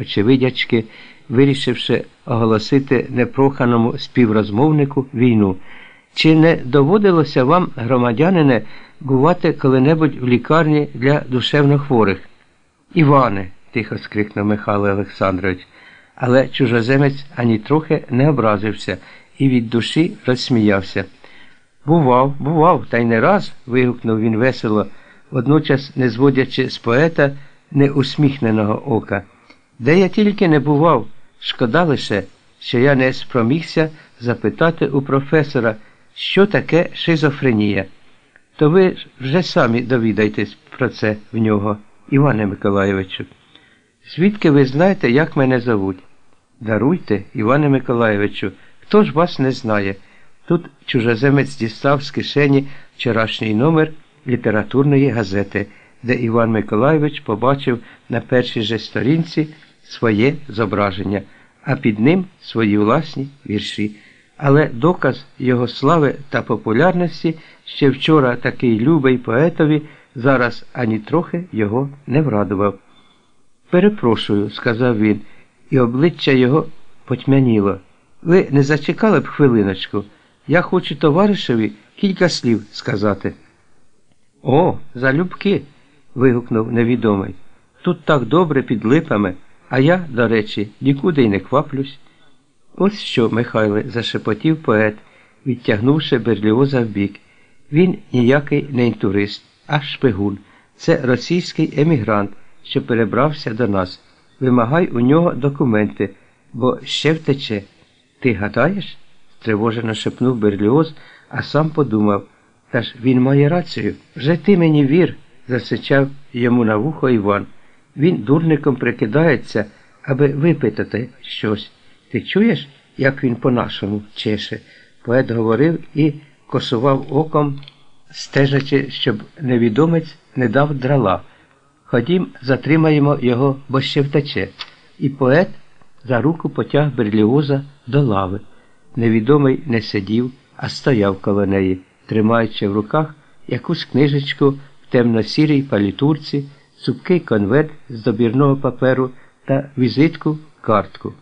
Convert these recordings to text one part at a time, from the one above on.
очевидячки, вирішивши оголосити непроханому співрозмовнику війну. Чи не доводилося вам, громадянине, бувати коли-небудь в лікарні для душевнохворих? Іване, тихо скрикнув Михайло Олександрович, але чужоземець ані трохи не образився і від душі розсміявся. Бував, бував, та й не раз. вигукнув він весело, водночас не зводячи з поета неусміхненого ока. Де я тільки не бував, шкода лише, що я не спромігся запитати у професора, що таке шизофренія. То ви вже самі довідайтесь про це в нього, Іване Миколайовичу. Звідки ви знаєте, як мене зовуть? Даруйте, Іване Миколайовичу, хто ж вас не знає? Тут чужоземець дістав з кишені вчорашній номер літературної газети, де Іван Миколайович побачив на першій же сторінці своє зображення, а під ним свої власні вірші. Але доказ його слави та популярності ще вчора такий любий поетові зараз ані трохи його не врадував. Перепрошую, сказав він, і обличчя його потьмяніло. Ви не зачекали б хвилиночку. Я хочу товаришеві кілька слів сказати. О, залюбки. вигукнув невідомий. Тут так добре під липами, а я, до речі, нікуди й не кваплюсь. Ось що, Михайле, зашепотів поет, відтягнувши Берліоза вбік. Він ніякий не інтурист, а шпигун. Це російський емігрант, що перебрався до нас. Вимагай у нього документи, бо ще втече. Ти гадаєш? стривожено шепнув Берліоз, а сам подумав. Та ж він має рацію. Вже ти мені вір, засичав йому на вухо Іван. Він дурником прикидається, аби випитати щось. Ти чуєш, як він по-нашому чеше? Поет говорив і косував оком, стежачи, щоб невідомець не дав драла. Ходім, затримаємо його, бо ще втече. І поет за руку потяг Берліоза до лави. Невідомий не сидів, а стояв коло неї, тримаючи в руках якусь книжечку в темно-сірій палітурці, цупкий конверт з добірного паперу та візитку картку.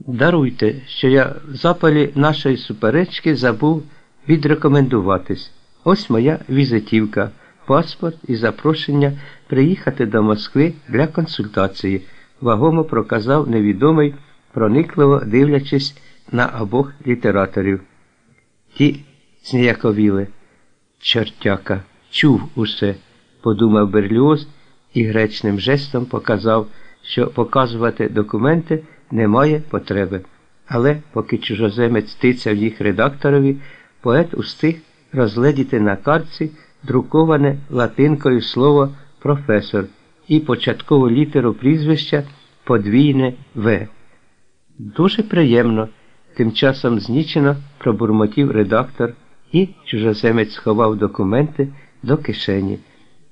Даруйте, що я в запалі нашої суперечки забув відрекомендуватись. Ось моя візитівка, паспорт і запрошення приїхати до Москви для консультації, вагомо проказав невідомий, проникливо дивлячись на обох літераторів. Ті зніяковіли. Чортяка, чув усе, подумав Берліоз і гречним жестом показав, що показувати документи немає потреби. Але поки чужоземець тицяв їх редакторові, поет устиг розгледіти на картці друковане латинкою слово професор і початкову літеру прізвища подвійне В. Дуже приємно, тим часом знічено пробурмотів редактор і чужоземець сховав документи до кишені.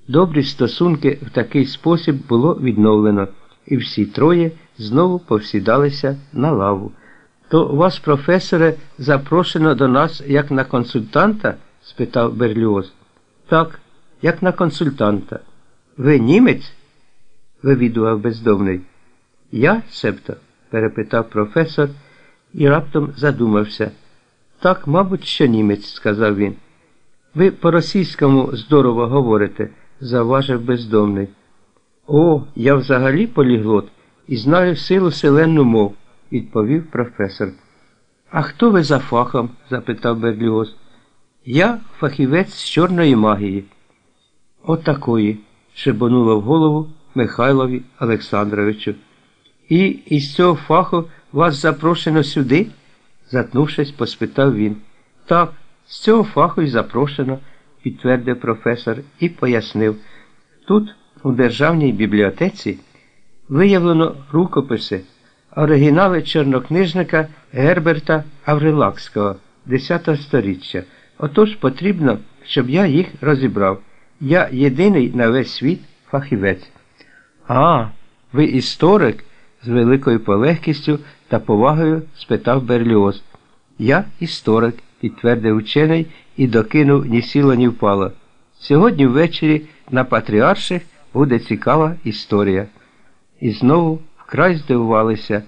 Добрі стосунки в такий спосіб було відновлено, і всі троє знову повсідалися на лаву. То вас, професоре, запрошено до нас як на консультанта? спитав Берліоз. Так, як на консультанта. Ви німець? вивідував бездомний. Я, себто? перепитав професор і раптом задумався. Так, мабуть, що німець, сказав він. Ви по-російському здорово говорите, завважив бездомний. О, я взагалі поліглот і знаю силу селенну мов, відповів професор. А хто ви за фахом? запитав Берліоз. Я фахівець з чорної магії. Отакої, шибонуло в голову Михайлові Олександровичу. І із цього фаху вас запрошено сюди? затнувшись, поспитав він. Так, з цього фаху й запрошено, підтвердив професор і пояснив. Тут, у Державній бібліотеці, виявлено рукописи, оригінали чорнокнижника Герберта Аврилакського 10 століття. Отож потрібно, щоб я їх розібрав. Я єдиний на весь світ фахівець. А, ви історик? з великою полегкістю та повагою спитав Берліоз. Я історик, підтвердив учений і докинув ні сіло, ні впало. Сьогодні ввечері на Патріарших буде цікава історія. І знову вкрай здивувалися.